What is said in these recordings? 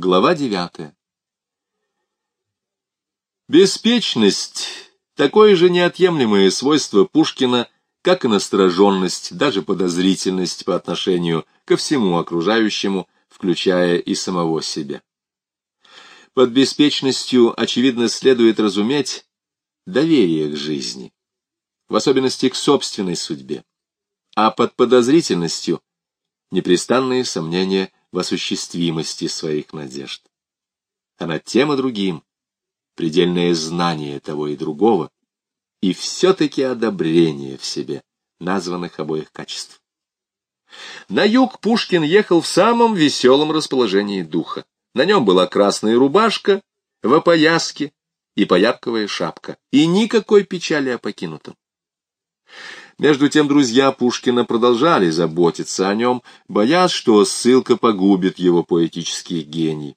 Глава девятая. Беспечность — такое же неотъемлемое свойство Пушкина, как и настороженность, даже подозрительность по отношению ко всему окружающему, включая и самого себя. Под беспечностью, очевидно, следует разуметь доверие к жизни, в особенности к собственной судьбе, а под подозрительностью — непрестанные сомнения в осуществимости своих надежд. А над тем и другим предельное знание того и другого и все-таки одобрение в себе названных обоих качеств. На юг Пушкин ехал в самом веселом расположении духа. На нем была красная рубашка, в опояске и поярковая шапка, и никакой печали о покинутом. Между тем друзья Пушкина продолжали заботиться о нем, боясь, что ссылка погубит его поэтический гений.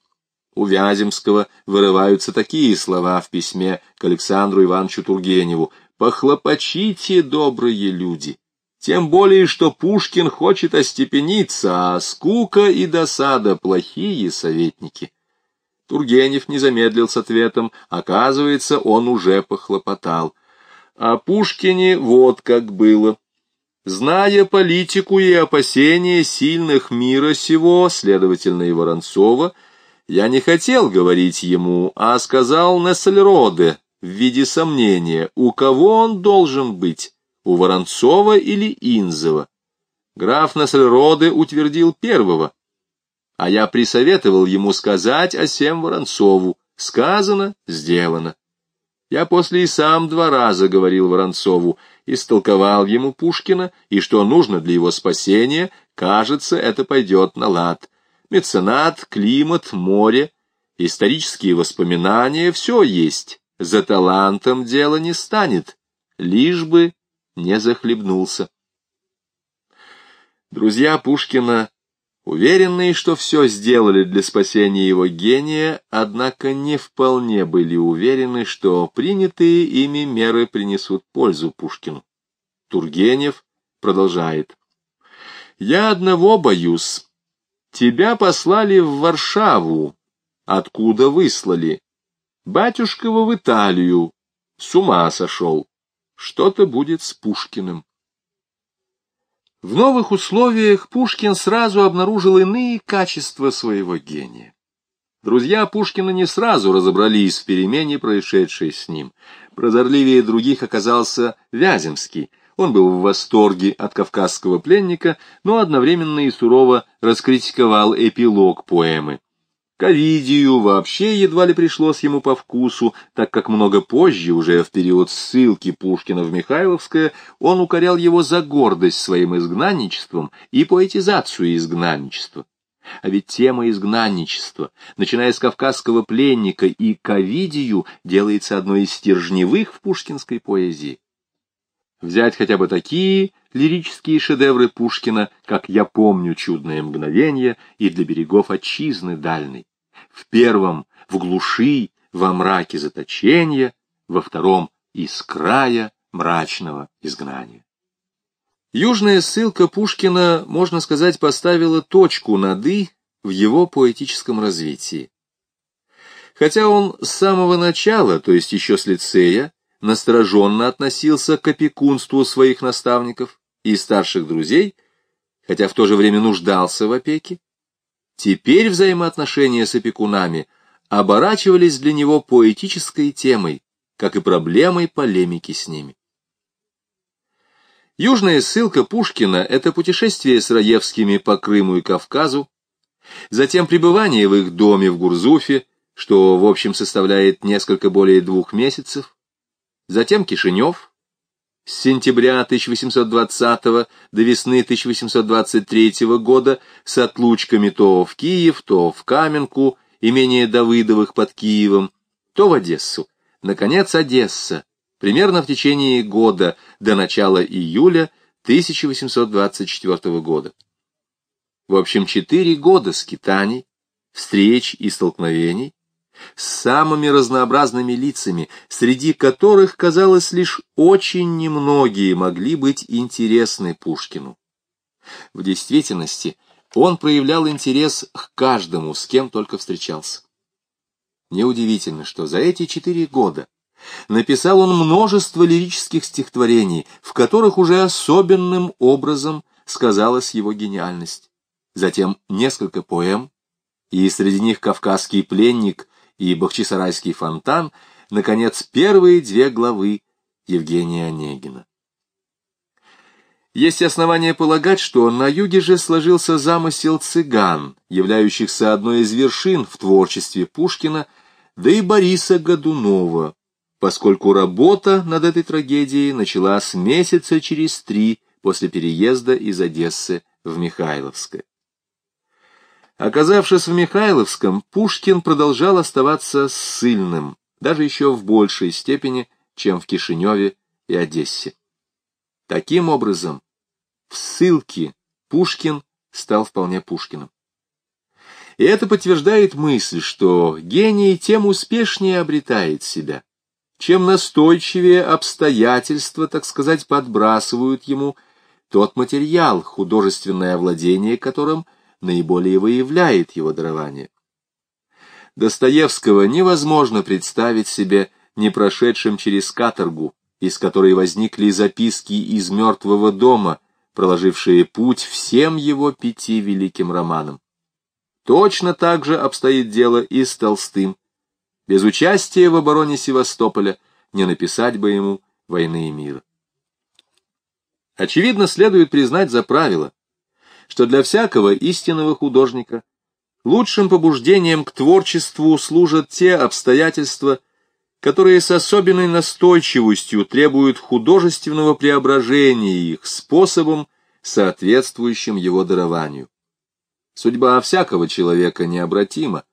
У Вяземского вырываются такие слова в письме к Александру Ивановичу Тургеневу «Похлопочите, добрые люди». Тем более, что Пушкин хочет остепениться, а скука и досада — плохие советники. Тургенев не замедлил с ответом, оказывается, он уже похлопотал — о Пушкине вот как было. Зная политику и опасения сильных мира сего, следовательно, и Воронцова, я не хотел говорить ему, а сказал Нессельроде в виде сомнения, у кого он должен быть, у Воронцова или Инзова. Граф Нессельроде утвердил первого, а я присоветовал ему сказать о сем Воронцову. Сказано, сделано. Я после и сам два раза говорил Воронцову, истолковал ему Пушкина, и что нужно для его спасения, кажется, это пойдет на лад. Меценат, климат, море, исторические воспоминания — все есть. За талантом дело не станет, лишь бы не захлебнулся. Друзья Пушкина Уверенные, что все сделали для спасения его гения, однако не вполне были уверены, что принятые ими меры принесут пользу Пушкину. Тургенев продолжает. «Я одного боюсь. Тебя послали в Варшаву, откуда выслали. Батюшкова в Италию. С ума сошел. Что-то будет с Пушкиным. В новых условиях Пушкин сразу обнаружил иные качества своего гения. Друзья Пушкина не сразу разобрались в перемене, происшедшей с ним. Прозорливее других оказался Вяземский. Он был в восторге от кавказского пленника, но одновременно и сурово раскритиковал эпилог поэмы. К Овидию вообще едва ли пришлось ему по вкусу, так как много позже, уже в период ссылки Пушкина в Михайловское, он укорял его за гордость своим изгнанничеством и поэтизацию изгнанничества. А ведь тема изгнанничества, начиная с кавказского пленника и к Овидию, делается одной из стержневых в пушкинской поэзии. Взять хотя бы такие лирические шедевры Пушкина, как «Я помню чудное мгновение» и «Для берегов отчизны дальней» в первом — в глуши, во мраке заточения, во втором — из края мрачного изгнания. Южная ссылка Пушкина, можно сказать, поставила точку над «и» в его поэтическом развитии. Хотя он с самого начала, то есть еще с лицея, настороженно относился к опекунству своих наставников и старших друзей, хотя в то же время нуждался в опеке, Теперь взаимоотношения с опекунами оборачивались для него поэтической темой, как и проблемой полемики с ними. Южная ссылка Пушкина — это путешествие с Раевскими по Крыму и Кавказу, затем пребывание в их доме в Гурзуфе, что в общем составляет несколько более двух месяцев, затем Кишинев, с сентября 1820 до весны 1823 года с отлучками то в Киев, то в Каменку, имение Давыдовых под Киевом, то в Одессу. Наконец, Одесса, примерно в течение года до начала июля 1824 года. В общем, четыре года скитаний, встреч и столкновений, с самыми разнообразными лицами, среди которых, казалось, лишь очень немногие могли быть интересны Пушкину. В действительности, он проявлял интерес к каждому, с кем только встречался. Неудивительно, что за эти четыре года написал он множество лирических стихотворений, в которых уже особенным образом сказалась его гениальность. Затем несколько поэм, и среди них «Кавказский пленник» и «Бахчисарайский фонтан», наконец, первые две главы Евгения Онегина. Есть основания полагать, что на юге же сложился замысел цыган, являющихся одной из вершин в творчестве Пушкина, да и Бориса Годунова, поскольку работа над этой трагедией началась месяца через три после переезда из Одессы в Михайловское. Оказавшись в Михайловском, Пушкин продолжал оставаться ссыльным, даже еще в большей степени, чем в Кишиневе и Одессе. Таким образом, в ссылке Пушкин стал вполне Пушкиным. И это подтверждает мысль, что гений тем успешнее обретает себя, чем настойчивее обстоятельства, так сказать, подбрасывают ему тот материал, художественное овладение которым наиболее выявляет его дарование. Достоевского невозможно представить себе не прошедшим через каторгу, из которой возникли записки из «Мертвого дома», проложившие путь всем его пяти великим романам. Точно так же обстоит дело и с Толстым. Без участия в обороне Севастополя не написать бы ему «Войны и мира». Очевидно, следует признать за правило, что для всякого истинного художника лучшим побуждением к творчеству служат те обстоятельства, которые с особенной настойчивостью требуют художественного преображения их способом, соответствующим его дарованию. Судьба всякого человека необратима,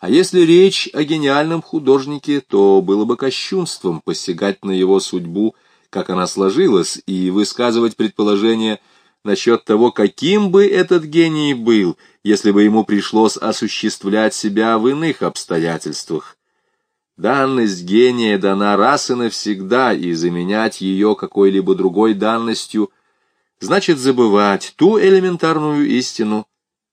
а если речь о гениальном художнике, то было бы кощунством посягать на его судьбу, как она сложилась, и высказывать предположение насчет того, каким бы этот гений был, если бы ему пришлось осуществлять себя в иных обстоятельствах. Данность гения дана раз и навсегда, и заменять ее какой-либо другой данностью значит забывать ту элементарную истину,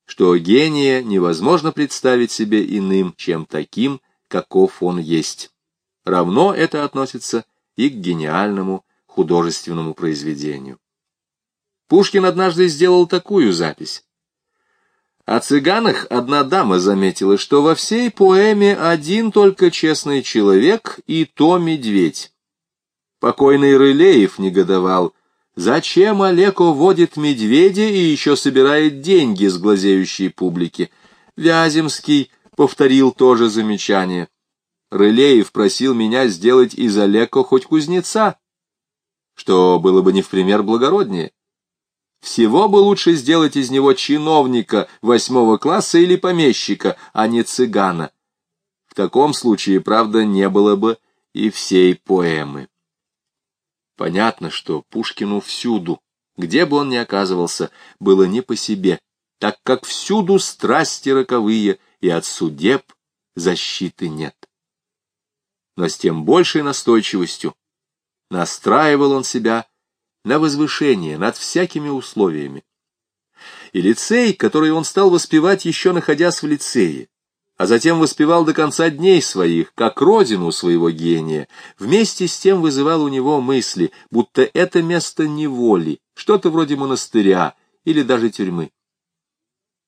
что гения невозможно представить себе иным, чем таким, каков он есть. Равно это относится и к гениальному художественному произведению. Пушкин однажды сделал такую запись. О цыганах одна дама заметила, что во всей поэме один только честный человек, и то медведь. Покойный Рылеев негодовал, зачем Олеко водит медведя и еще собирает деньги с глазеющей публики. Вяземский повторил тоже замечание. Рылеев просил меня сделать из Олеко хоть кузнеца, что было бы не в пример благороднее. Всего бы лучше сделать из него чиновника восьмого класса или помещика, а не цыгана. В таком случае, правда, не было бы и всей поэмы. Понятно, что Пушкину всюду, где бы он ни оказывался, было не по себе, так как всюду страсти роковые, и от судеб защиты нет. Но с тем большей настойчивостью настраивал он себя на возвышение над всякими условиями. И лицей, который он стал воспевать еще находясь в лицее, а затем воспевал до конца дней своих, как родину своего гения, вместе с тем вызывал у него мысли, будто это место неволи, что-то вроде монастыря или даже тюрьмы.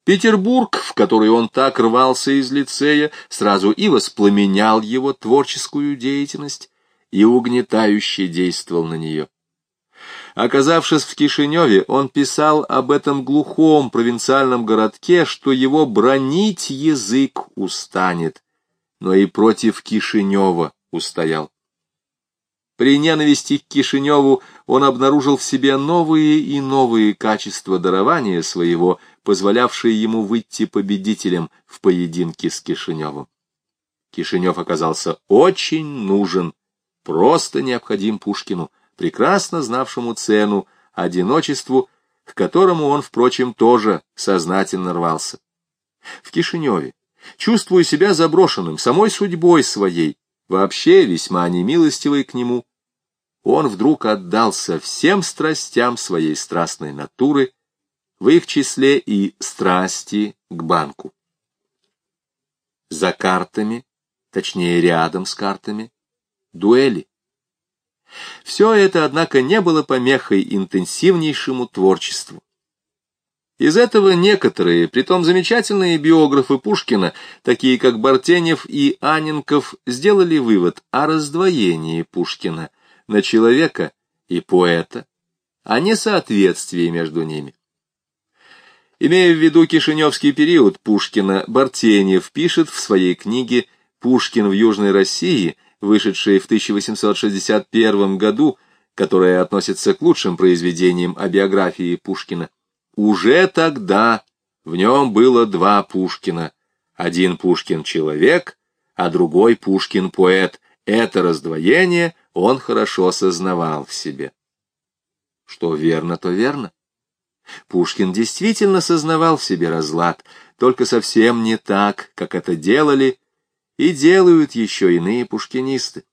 Петербург, в который он так рвался из лицея, сразу и воспламенял его творческую деятельность и угнетающе действовал на нее. Оказавшись в Кишиневе, он писал об этом глухом провинциальном городке, что его бронить язык устанет, но и против Кишинева устоял. При ненависти к Кишиневу он обнаружил в себе новые и новые качества дарования своего, позволявшие ему выйти победителем в поединке с Кишиневым. Кишинев оказался очень нужен, просто необходим Пушкину, прекрасно знавшему цену одиночеству, к которому он, впрочем, тоже сознательно рвался. В Кишиневе, чувствуя себя заброшенным самой судьбой своей, вообще весьма немилостивой к нему, он вдруг отдался всем страстям своей страстной натуры, в их числе и страсти к банку. За картами, точнее рядом с картами, дуэли. Все это, однако, не было помехой интенсивнейшему творчеству. Из этого некоторые, притом замечательные биографы Пушкина, такие как Бартенев и Аненков, сделали вывод о раздвоении Пушкина на человека и поэта, о несоответствии между ними. Имея в виду кишиневский период Пушкина, Бартенев пишет в своей книге «Пушкин в Южной России», вышедшей в 1861 году, которая относится к лучшим произведениям о биографии Пушкина, уже тогда в нем было два Пушкина. Один Пушкин-человек, а другой Пушкин-поэт. Это раздвоение он хорошо сознавал в себе. Что верно, то верно. Пушкин действительно сознавал в себе разлад, только совсем не так, как это делали и делают еще иные пушкинисты.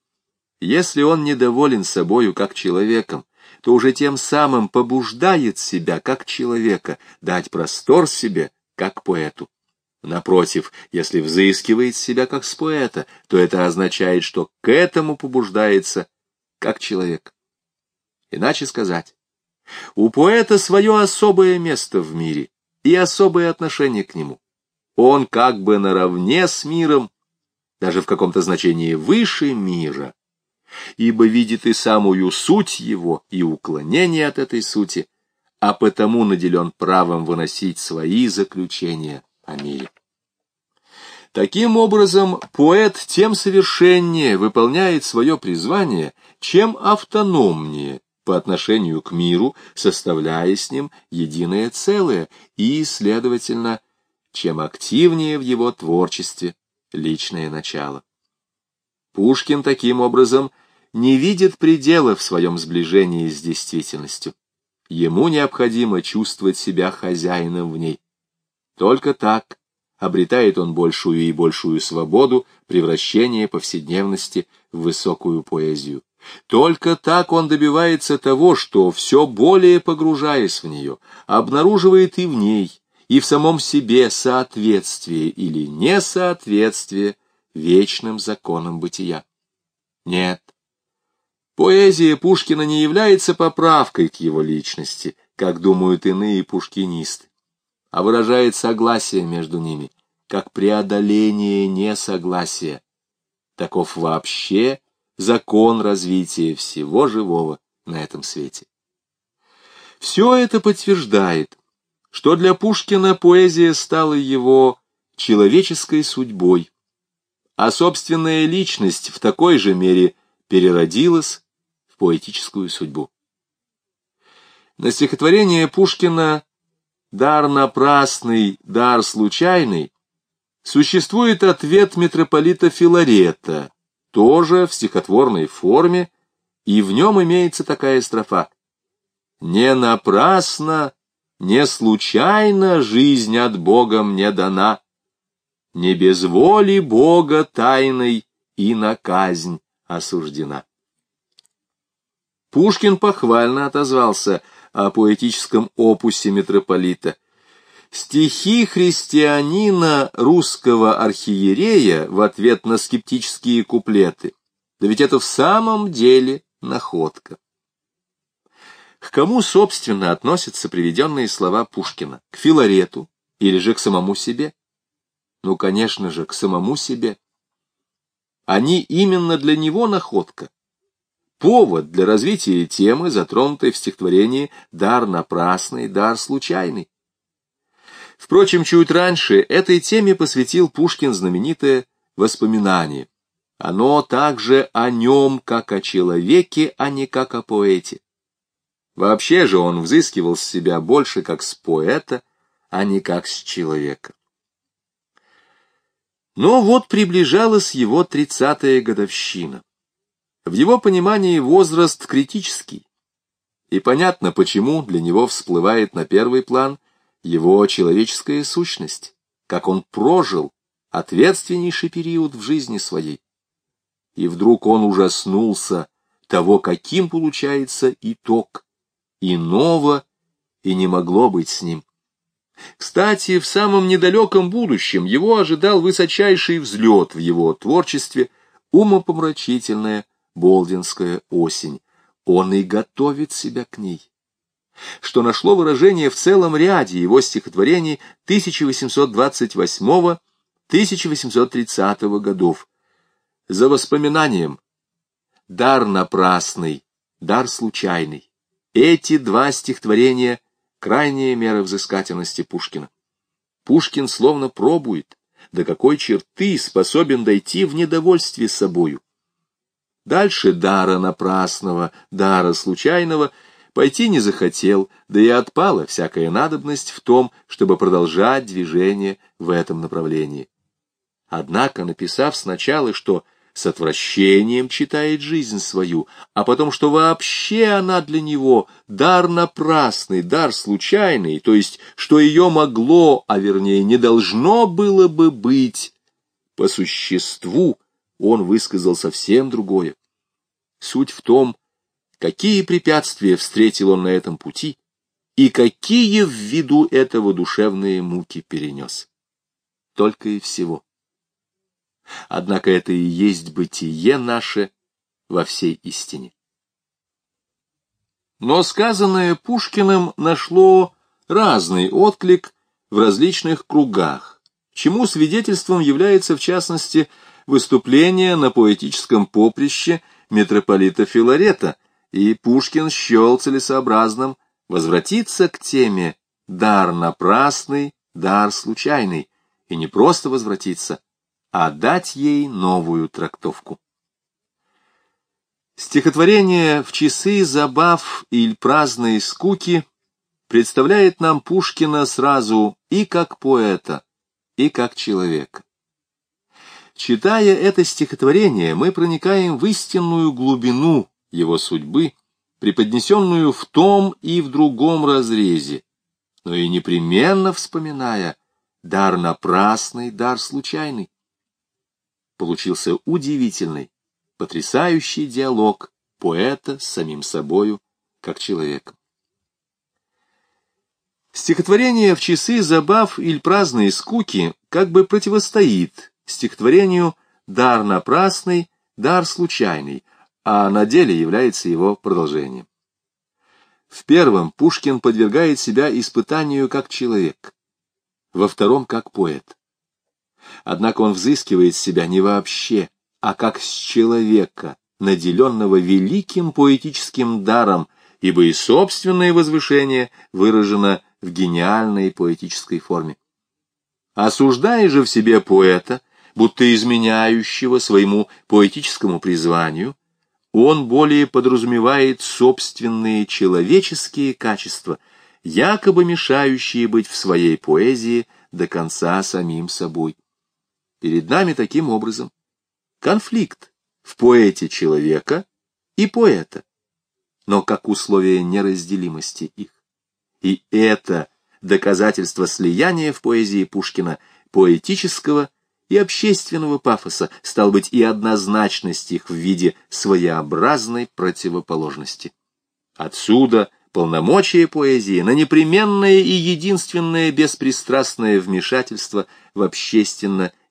Если он недоволен собою как человеком, то уже тем самым побуждает себя как человека дать простор себе как поэту. Напротив, если взыскивает себя как с поэта, то это означает, что к этому побуждается как человек. Иначе сказать, у поэта свое особое место в мире и особое отношение к нему. Он как бы наравне с миром, даже в каком-то значении выше мира, ибо видит и самую суть его, и уклонение от этой сути, а потому наделен правом выносить свои заключения о мире. Таким образом, поэт тем совершеннее выполняет свое призвание, чем автономнее по отношению к миру, составляя с ним единое целое, и, следовательно, чем активнее в его творчестве личное начало. Пушкин таким образом не видит предела в своем сближении с действительностью. Ему необходимо чувствовать себя хозяином в ней. Только так обретает он большую и большую свободу превращения повседневности в высокую поэзию. Только так он добивается того, что, все более погружаясь в нее, обнаруживает и в ней, и в самом себе соответствие или несоответствие вечным законом бытия. Нет, поэзия Пушкина не является поправкой к его личности, как думают иные пушкинисты, а выражает согласие между ними, как преодоление несогласия. Таков вообще закон развития всего живого на этом свете. Все это подтверждает, что для Пушкина поэзия стала его человеческой судьбой, а собственная личность в такой же мере переродилась в поэтическую судьбу. На стихотворение Пушкина «Дар напрасный, дар случайный» существует ответ митрополита Филарета, тоже в стихотворной форме, и в нем имеется такая строфа «Не напрасно, не случайно жизнь от Бога мне дана» не без воли Бога тайной и на казнь осуждена. Пушкин похвально отозвался о поэтическом опусе митрополита. Стихи христианина русского архиерея в ответ на скептические куплеты. Да ведь это в самом деле находка. К кому, собственно, относятся приведенные слова Пушкина? К Филарету или же к самому себе? Ну, конечно же, к самому себе. Они именно для него находка. Повод для развития темы, затронутой в стихотворении «Дар напрасный, дар случайный». Впрочем, чуть раньше этой теме посвятил Пушкин знаменитое «Воспоминание». Оно также о нем, как о человеке, а не как о поэте. Вообще же он взыскивал с себя больше как с поэта, а не как с человека. Но вот приближалась его тридцатая годовщина. В его понимании возраст критический. И понятно, почему для него всплывает на первый план его человеческая сущность, как он прожил ответственнейший период в жизни своей. И вдруг он ужаснулся того, каким получается итог. Иного и не могло быть с ним. Кстати, в самом недалеком будущем его ожидал высочайший взлет в его творчестве, умопомрачительная болдинская осень. Он и готовит себя к ней что нашло выражение в целом ряде его стихотворений 1828-1830 годов. За воспоминанием «Дар напрасный», «Дар случайный» эти два стихотворения — крайняя мера взыскательности Пушкина. Пушкин словно пробует, до какой черты способен дойти в недовольстве собою. Дальше дара напрасного, дара случайного — Пойти не захотел, да и отпала всякая надобность в том, чтобы продолжать движение в этом направлении. Однако, написав сначала, что с отвращением читает жизнь свою, а потом, что вообще она для него дар напрасный, дар случайный, то есть, что ее могло, а вернее не должно было бы быть, по существу он высказал совсем другое. Суть в том, какие препятствия встретил он на этом пути и какие в виду этого душевные муки перенес. Только и всего. Однако это и есть бытие наше во всей истине. Но сказанное Пушкиным нашло разный отклик в различных кругах, чему свидетельством является, в частности, выступление на поэтическом поприще митрополита Филарета – и Пушкин счел целесообразным возвратиться к теме «дар напрасный, дар случайный», и не просто возвратиться, а дать ей новую трактовку. Стихотворение «В часы забав или праздной скуки» представляет нам Пушкина сразу и как поэта, и как человека. Читая это стихотворение, мы проникаем в истинную глубину его судьбы, преподнесенную в том и в другом разрезе, но и непременно вспоминая дар напрасный, дар случайный. Получился удивительный, потрясающий диалог поэта с самим собою, как человеком. Стихотворение «В часы забав или праздной скуки» как бы противостоит стихотворению «Дар напрасный, дар случайный», а на деле является его продолжением. В первом Пушкин подвергает себя испытанию как человек, во втором как поэт. Однако он взыскивает себя не вообще, а как с человека, наделенного великим поэтическим даром, ибо и собственное возвышение выражено в гениальной поэтической форме. Осуждая же в себе поэта, будто изменяющего своему поэтическому призванию, он более подразумевает собственные человеческие качества, якобы мешающие быть в своей поэзии до конца самим собой. Перед нами таким образом конфликт в поэте человека и поэта, но как условие неразделимости их. И это доказательство слияния в поэзии Пушкина поэтического и общественного пафоса, стал быть, и однозначность их в виде своеобразной противоположности. Отсюда полномочия поэзии на непременное и единственное беспристрастное вмешательство в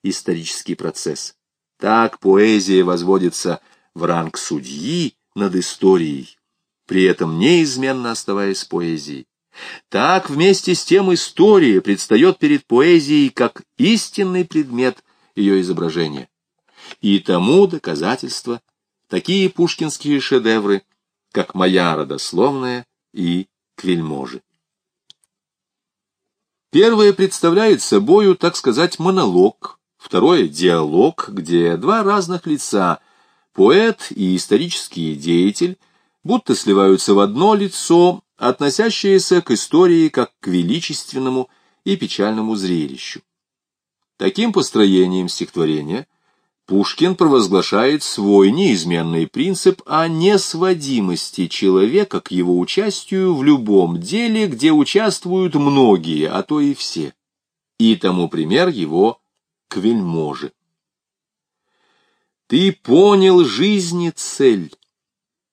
общественно-исторический процесс. Так поэзия возводится в ранг судьи над историей, при этом неизменно оставаясь поэзией. Так вместе с тем история предстает перед поэзией как истинный предмет ее изображения. И тому доказательство такие пушкинские шедевры, как «Моя родословная» и «Квельможи». Первое представляет собою, так сказать, монолог, второе — диалог, где два разных лица, поэт и исторический деятель, будто сливаются в одно лицо, относящееся к истории как к величественному и печальному зрелищу. Таким построением стихотворения Пушкин провозглашает свой неизменный принцип о несводимости человека к его участию в любом деле, где участвуют многие, а то и все. И тому пример его к вельможе. Ты понял жизни цель,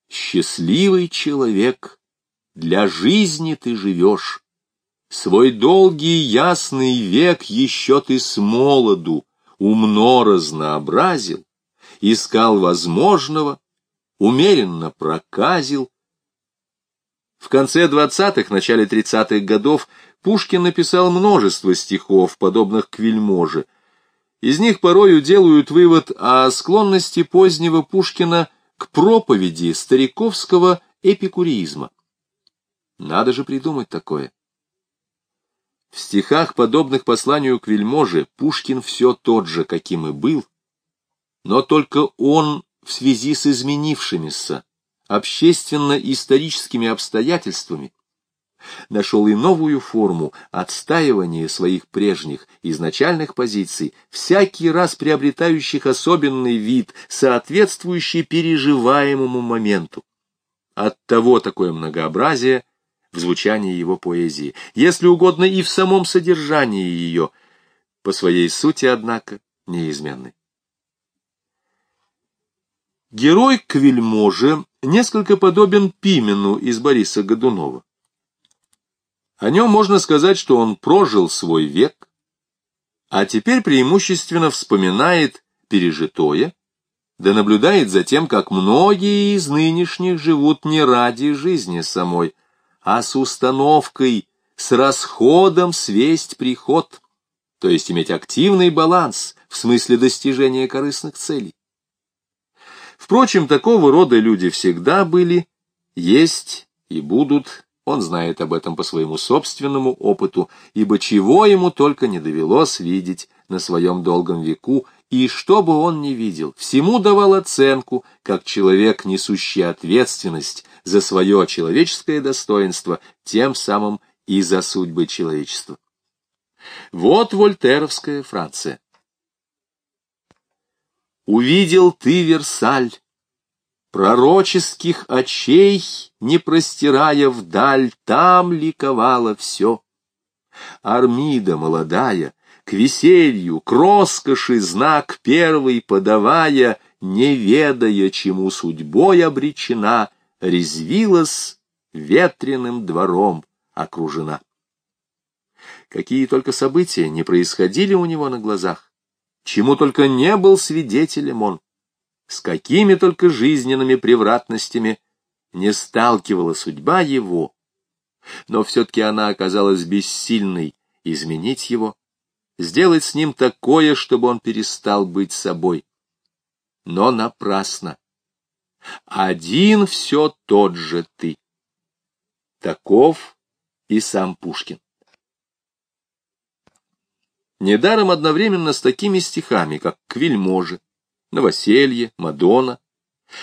счастливый человек, для жизни ты живешь, Свой долгий ясный век еще ты с молоду умно разнообразил, искал возможного, умеренно проказил. В конце двадцатых, начале тридцатых годов Пушкин написал множество стихов, подобных к вельможе. Из них порою делают вывод о склонности позднего Пушкина к проповеди стариковского эпикуризма. Надо же придумать такое. В стихах, подобных посланию к вельможе, Пушкин все тот же, каким и был, но только он в связи с изменившимися общественно-историческими обстоятельствами нашел и новую форму отстаивания своих прежних изначальных позиций, всякий раз приобретающих особенный вид, соответствующий переживаемому моменту. Оттого такое многообразие – в звучании его поэзии, если угодно и в самом содержании ее, по своей сути, однако, неизменной. Герой к вельможе несколько подобен Пимену из Бориса Годунова. О нем можно сказать, что он прожил свой век, а теперь преимущественно вспоминает пережитое, да наблюдает за тем, как многие из нынешних живут не ради жизни самой, а с установкой, с расходом свесть приход, то есть иметь активный баланс в смысле достижения корыстных целей. Впрочем, такого рода люди всегда были, есть и будут, он знает об этом по своему собственному опыту, ибо чего ему только не довелось видеть на своем долгом веку, и что бы он ни видел, всему давал оценку, как человек, несущий ответственность за свое человеческое достоинство, тем самым и за судьбы человечества. Вот вольтеровская Франция. Увидел ты Версаль, пророческих очей, не простирая вдаль, там ликовало все. Армида молодая, к веселью, к роскоши знак первый подавая, не ведая, чему судьбой обречена, резвилась ветреным двором окружена. Какие только события не происходили у него на глазах, чему только не был свидетелем он, с какими только жизненными превратностями не сталкивала судьба его, но все-таки она оказалась бессильной изменить его, сделать с ним такое, чтобы он перестал быть собой. Но напрасно. Один все тот же ты. Таков и сам Пушкин. Недаром одновременно с такими стихами, как «К вельможе», «Новоселье», «Мадонна»,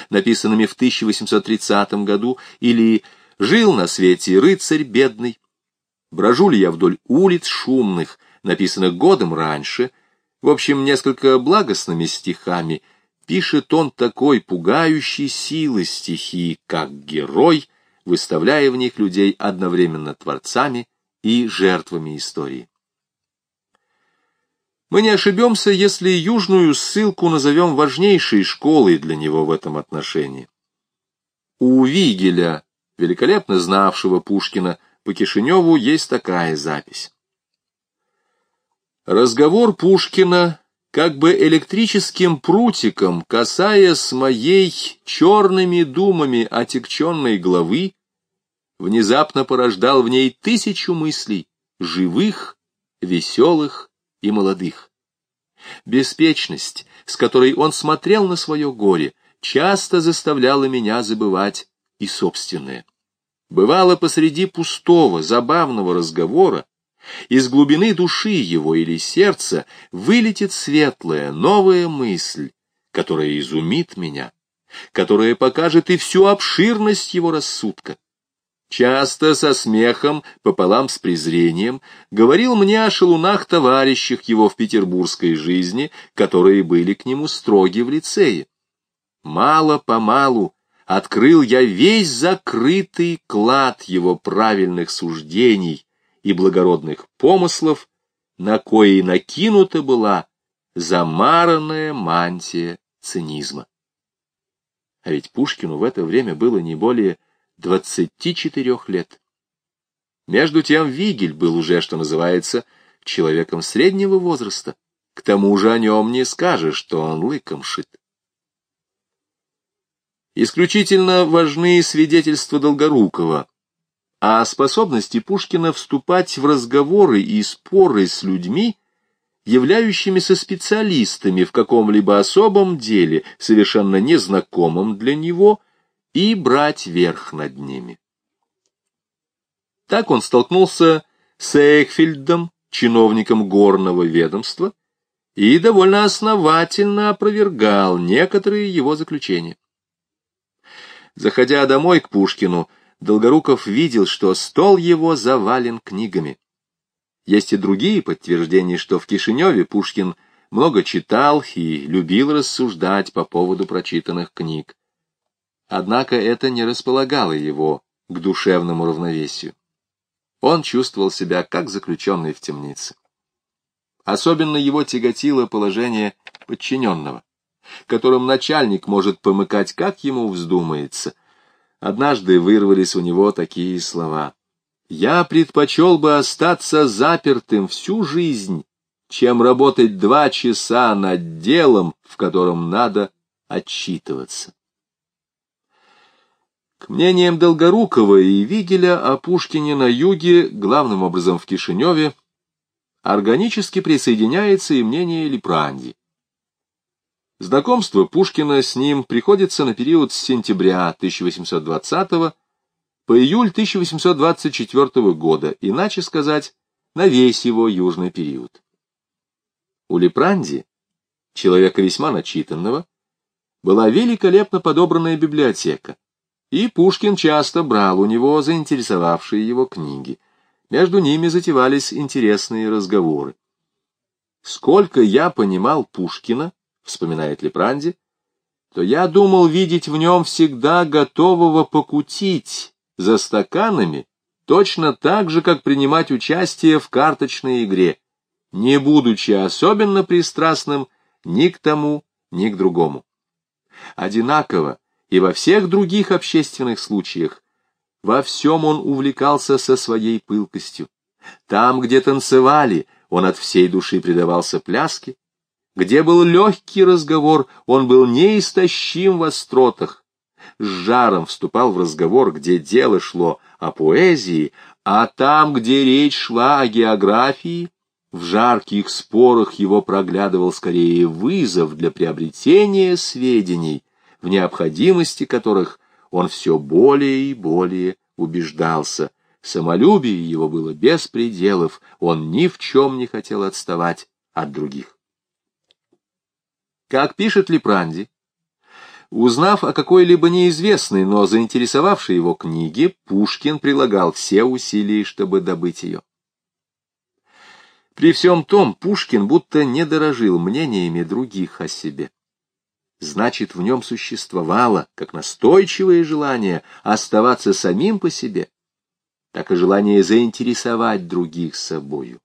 написанными в 1830 году, или «Жил на свете рыцарь бедный», «Брожу ли я вдоль улиц шумных», написанных годом раньше, в общем, несколько благостными стихами, пишет он такой пугающей силы стихи, как герой, выставляя в них людей одновременно творцами и жертвами истории. Мы не ошибемся, если южную ссылку назовем важнейшей школой для него в этом отношении. У Вигеля, великолепно знавшего Пушкина, по Кишиневу есть такая запись. Разговор Пушкина как бы электрическим прутиком, касаясь моей черными думами отекченной головы, внезапно порождал в ней тысячу мыслей, живых, веселых и молодых. Беспечность, с которой он смотрел на свое горе, часто заставляла меня забывать и собственное. Бывало посреди пустого, забавного разговора, из глубины души его или сердца вылетит светлая, новая мысль, которая изумит меня, которая покажет и всю обширность его рассудка. Часто со смехом, пополам с презрением, говорил мне о шалунах-товарищах его в петербургской жизни, которые были к нему строги в лицее. Мало-помалу открыл я весь закрытый клад его правильных суждений, и благородных помыслов, на кои накинута была замаранная мантия цинизма. А ведь Пушкину в это время было не более двадцати четырех лет. Между тем Вигель был уже, что называется, человеком среднего возраста. К тому же о нем не скажешь, что он лыком шит. Исключительно важны свидетельства Долгорукова о способности Пушкина вступать в разговоры и споры с людьми, являющимися специалистами в каком-либо особом деле, совершенно незнакомом для него, и брать верх над ними. Так он столкнулся с Эйхфельдом, чиновником горного ведомства, и довольно основательно опровергал некоторые его заключения. Заходя домой к Пушкину, Долгоруков видел, что стол его завален книгами. Есть и другие подтверждения, что в Кишиневе Пушкин много читал и любил рассуждать по поводу прочитанных книг. Однако это не располагало его к душевному равновесию. Он чувствовал себя как заключенный в темнице. Особенно его тяготило положение подчиненного, которым начальник может помыкать, как ему вздумается. Однажды вырвались у него такие слова. «Я предпочел бы остаться запертым всю жизнь, чем работать два часа над делом, в котором надо отчитываться». К мнениям Долгорукова и Вигеля о Пушкине на юге, главным образом в Кишиневе, органически присоединяется и мнение Лепранди. Знакомство Пушкина с ним приходится на период с сентября 1820 по июль 1824 года, иначе сказать, на весь его южный период. У Лепранди, человека весьма начитанного, была великолепно подобранная библиотека, и Пушкин часто брал у него заинтересовавшие его книги. Между ними затевались интересные разговоры. «Сколько я понимал Пушкина», — вспоминает Лепранди, то я думал видеть в нем всегда готового покутить за стаканами, точно так же, как принимать участие в карточной игре, не будучи особенно пристрастным ни к тому, ни к другому. Одинаково и во всех других общественных случаях. Во всем он увлекался со своей пылкостью. Там, где танцевали, он от всей души предавался пляске. Где был легкий разговор, он был неистощим в остротах. С жаром вступал в разговор, где дело шло о поэзии, а там, где речь шла о географии, в жарких спорах его проглядывал скорее вызов для приобретения сведений, в необходимости которых он все более и более убеждался. Самолюбие его было без пределов, он ни в чем не хотел отставать от других. Как пишет Лепранди, узнав о какой-либо неизвестной, но заинтересовавшей его книге, Пушкин прилагал все усилия, чтобы добыть ее. При всем том Пушкин будто не дорожил мнениями других о себе значит, в нем существовало как настойчивое желание оставаться самим по себе, так и желание заинтересовать других собою,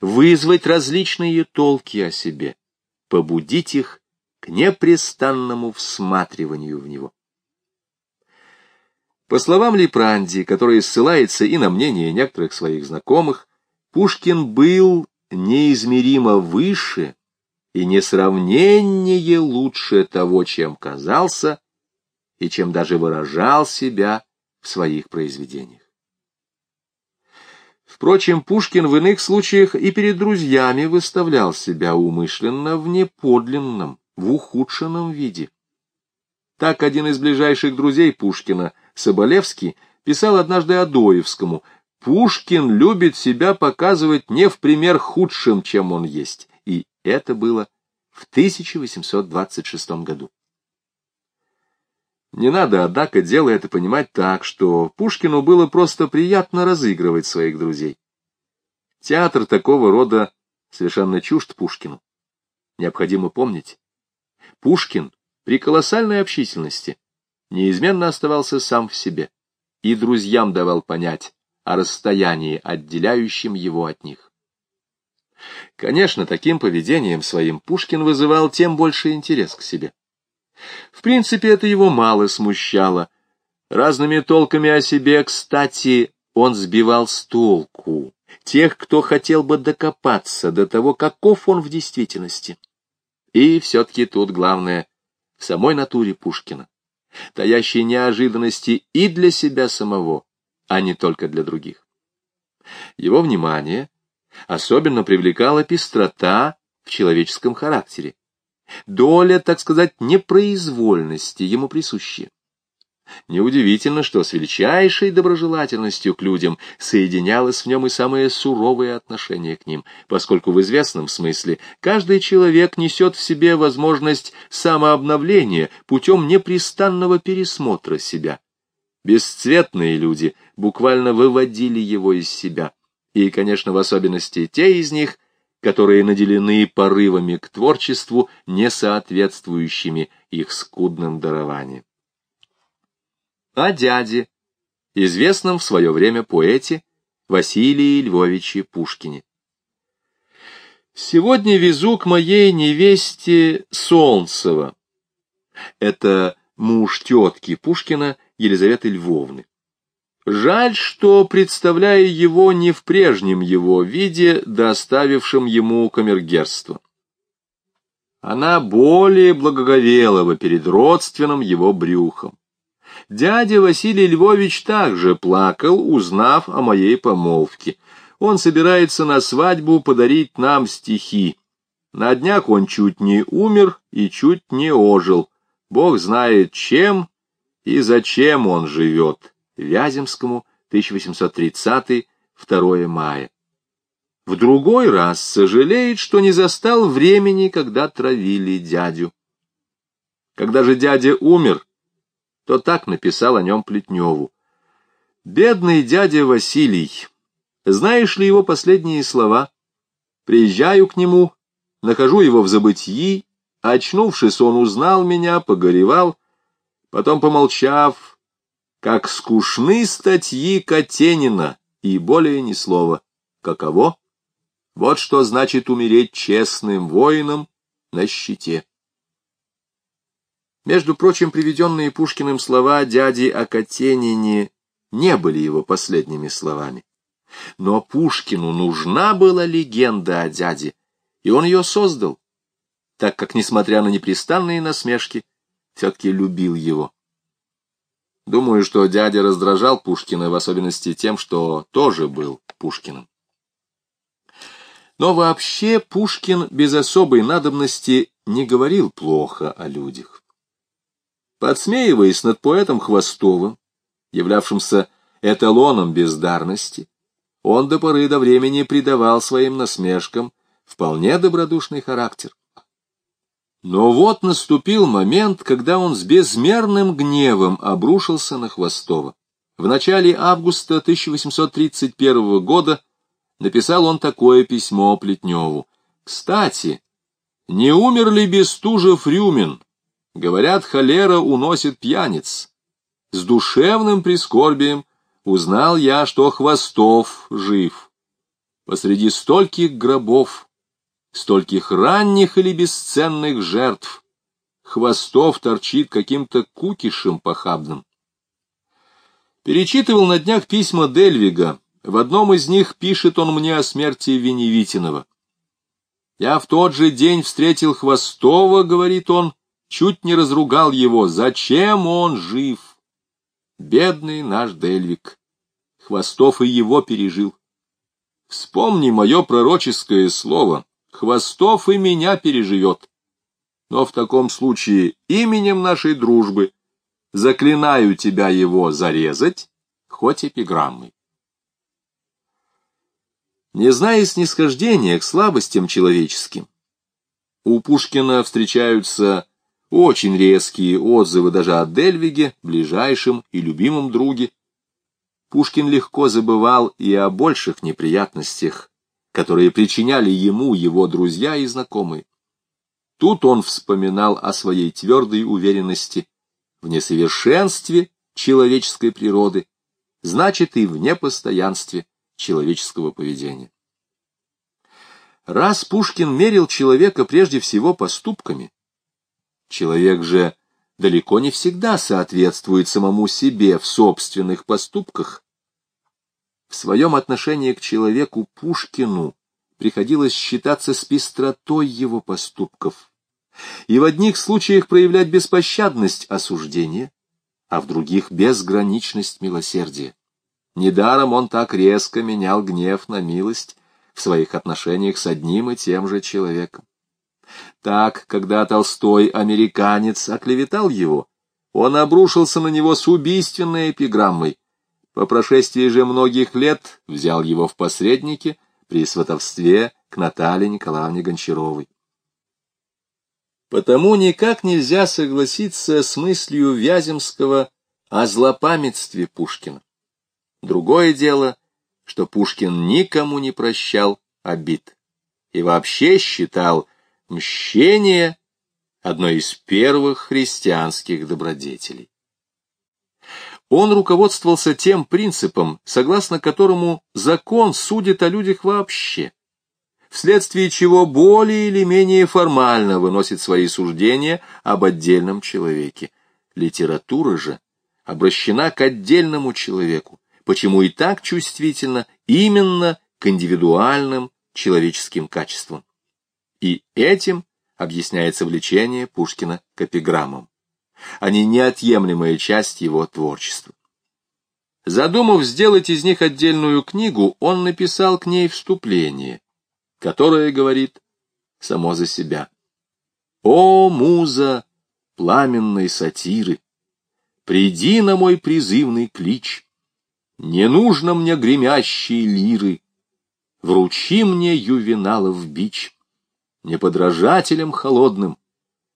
вызвать различные толки о себе, побудить их к непрестанному всматриванию в него. По словам Лепранди, который ссылается и на мнение некоторых своих знакомых, Пушкин был неизмеримо выше и несравнение лучше того, чем казался и чем даже выражал себя в своих произведениях. Впрочем, Пушкин в иных случаях и перед друзьями выставлял себя умышленно в неподлинном, в ухудшенном виде. Так один из ближайших друзей Пушкина, Соболевский, писал однажды Адоевскому, «Пушкин любит себя показывать не в пример худшим, чем он есть, это было в 1826 году. Не надо, однако, дело это понимать так, что Пушкину было просто приятно разыгрывать своих друзей. Театр такого рода совершенно чужд Пушкину. Необходимо помнить, Пушкин при колоссальной общительности неизменно оставался сам в себе и друзьям давал понять о расстоянии, отделяющем его от них. Конечно, таким поведением своим Пушкин вызывал тем больше интерес к себе. В принципе, это его мало смущало. Разными толками о себе, кстати, он сбивал с толку тех, кто хотел бы докопаться до того, каков он в действительности. И все-таки тут главное в самой натуре Пушкина, таящей неожиданности и для себя самого, а не только для других. Его внимание особенно привлекала пестрота в человеческом характере, доля, так сказать, непроизвольности ему присущая. Неудивительно, что с величайшей доброжелательностью к людям соединялось в нем и самое суровое отношение к ним, поскольку в известном смысле каждый человек несет в себе возможность самообновления путем непрестанного пересмотра себя. Бесцветные люди буквально выводили его из себя, и, конечно, в особенности те из них, которые наделены порывами к творчеству, не соответствующими их скудным дарованиям о дяде, известном в свое время поэте Василии Львовиче Пушкине. Сегодня везу к моей невесте Солнцева. Это муж тетки Пушкина Елизаветы Львовны. Жаль, что, представляя его не в прежнем его виде, доставившем ему камергерство. Она более благоговела перед родственным его брюхом. Дядя Василий Львович также плакал, узнав о моей помолвке. Он собирается на свадьбу подарить нам стихи. На днях он чуть не умер и чуть не ожил. Бог знает, чем и зачем он живет. Вяземскому, 1830 2 мая. В другой раз сожалеет, что не застал времени, когда травили дядю. Когда же дядя умер, то так написал о нем Плетневу. «Бедный дядя Василий, знаешь ли его последние слова? Приезжаю к нему, нахожу его в забытии, очнувшись, он узнал меня, погоревал, потом, помолчав, как скучны статьи Катенина, и более ни слова. Каково? Вот что значит умереть честным воином на щите. Между прочим, приведенные Пушкиным слова дяди о Катенине не были его последними словами. Но Пушкину нужна была легенда о дяде, и он ее создал, так как, несмотря на непрестанные насмешки, все-таки любил его. Думаю, что дядя раздражал Пушкина, в особенности тем, что тоже был Пушкиным. Но вообще Пушкин без особой надобности не говорил плохо о людях. Подсмеиваясь над поэтом Хвостовым, являвшимся эталоном бездарности, он до поры до времени придавал своим насмешкам вполне добродушный характер. Но вот наступил момент, когда он с безмерным гневом обрушился на Хвостова. В начале августа 1831 года написал он такое письмо Плетневу. «Кстати, не умер ли Бестужев Рюмин, Говорят, холера уносит пьяниц. С душевным прискорбием узнал я, что Хвостов жив. Посреди стольких гробов, стольких ранних или бесценных жертв, Хвостов торчит каким-то кукишем похабным. Перечитывал на днях письма Дельвига. В одном из них пишет он мне о смерти Веневитинова. «Я в тот же день встретил Хвостова, — говорит он, чуть не разругал его. Зачем он жив? Бедный наш Дельвик. Хвостов и его пережил. Вспомни мое пророческое слово. Хвостов и меня переживет. Но в таком случае именем нашей дружбы заклинаю тебя его зарезать, хоть эпиграммой. Не зная снисхождения к слабостям человеческим, у Пушкина встречаются очень резкие отзывы даже о Дельвиге, ближайшем и любимом друге. Пушкин легко забывал и о больших неприятностях, которые причиняли ему его друзья и знакомые. Тут он вспоминал о своей твердой уверенности в несовершенстве человеческой природы, значит и в непостоянстве человеческого поведения. Раз Пушкин мерил человека прежде всего поступками, Человек же далеко не всегда соответствует самому себе в собственных поступках. В своем отношении к человеку Пушкину приходилось считаться с пестротой его поступков и в одних случаях проявлять беспощадность осуждения, а в других — безграничность милосердия. Недаром он так резко менял гнев на милость в своих отношениях с одним и тем же человеком. Так, когда Толстой, американец, оклеветал его, он обрушился на него с убийственной эпиграммой. По прошествии же многих лет взял его в посредники при сватовстве к Наталье Николаевне Гончаровой. Потому никак нельзя согласиться с мыслью Вяземского о злопамятстве Пушкина. Другое дело, что Пушкин никому не прощал обид и вообще считал мщение одной из первых христианских добродетелей. Он руководствовался тем принципом, согласно которому закон судит о людях вообще, вследствие чего более или менее формально выносит свои суждения об отдельном человеке. Литература же обращена к отдельному человеку, почему и так чувствительно именно к индивидуальным человеческим качествам. И этим объясняется влечение Пушкина к эпиграммам. Они неотъемлемая часть его творчества. Задумав сделать из них отдельную книгу, он написал к ней вступление, которое говорит само за себя. «О, муза пламенной сатиры! Приди на мой призывный клич!» Не нужно мне гремящие лиры, Вручи мне ювеналов бич. Не подражателям холодным,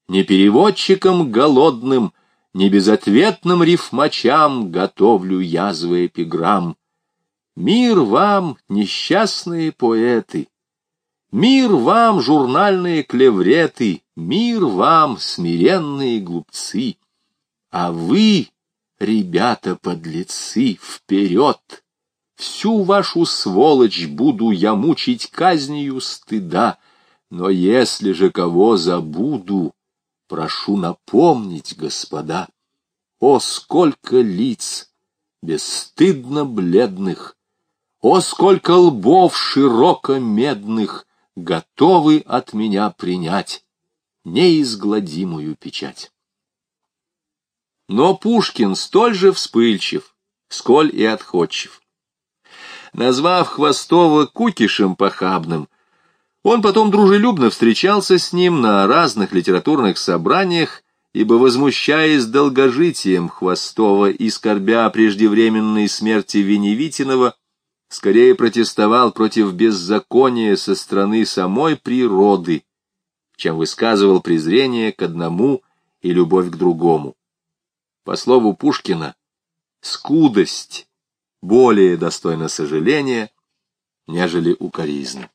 Не переводчикам голодным, Не безответным рифмачам Готовлю язвы эпиграмм. Мир вам, несчастные поэты, Мир вам, журнальные клевреты, Мир вам, смиренные глупцы, А вы, Ребята-подлецы, вперед! Всю вашу сволочь буду я мучить казнью стыда, но если же кого забуду, прошу напомнить, господа, о, сколько лиц бесстыдно бледных, о, сколько лбов широко медных готовы от меня принять неизгладимую печать. Но Пушкин столь же вспыльчив, сколь и отходчив. Назвав Хвостова кукишем похабным, он потом дружелюбно встречался с ним на разных литературных собраниях, ибо, возмущаясь долгожитием Хвостова и скорбя преждевременной смерти Веневитинова, скорее протестовал против беззакония со стороны самой природы, чем высказывал презрение к одному и любовь к другому. По слову Пушкина, скудость более достойна сожаления, нежели укоризны.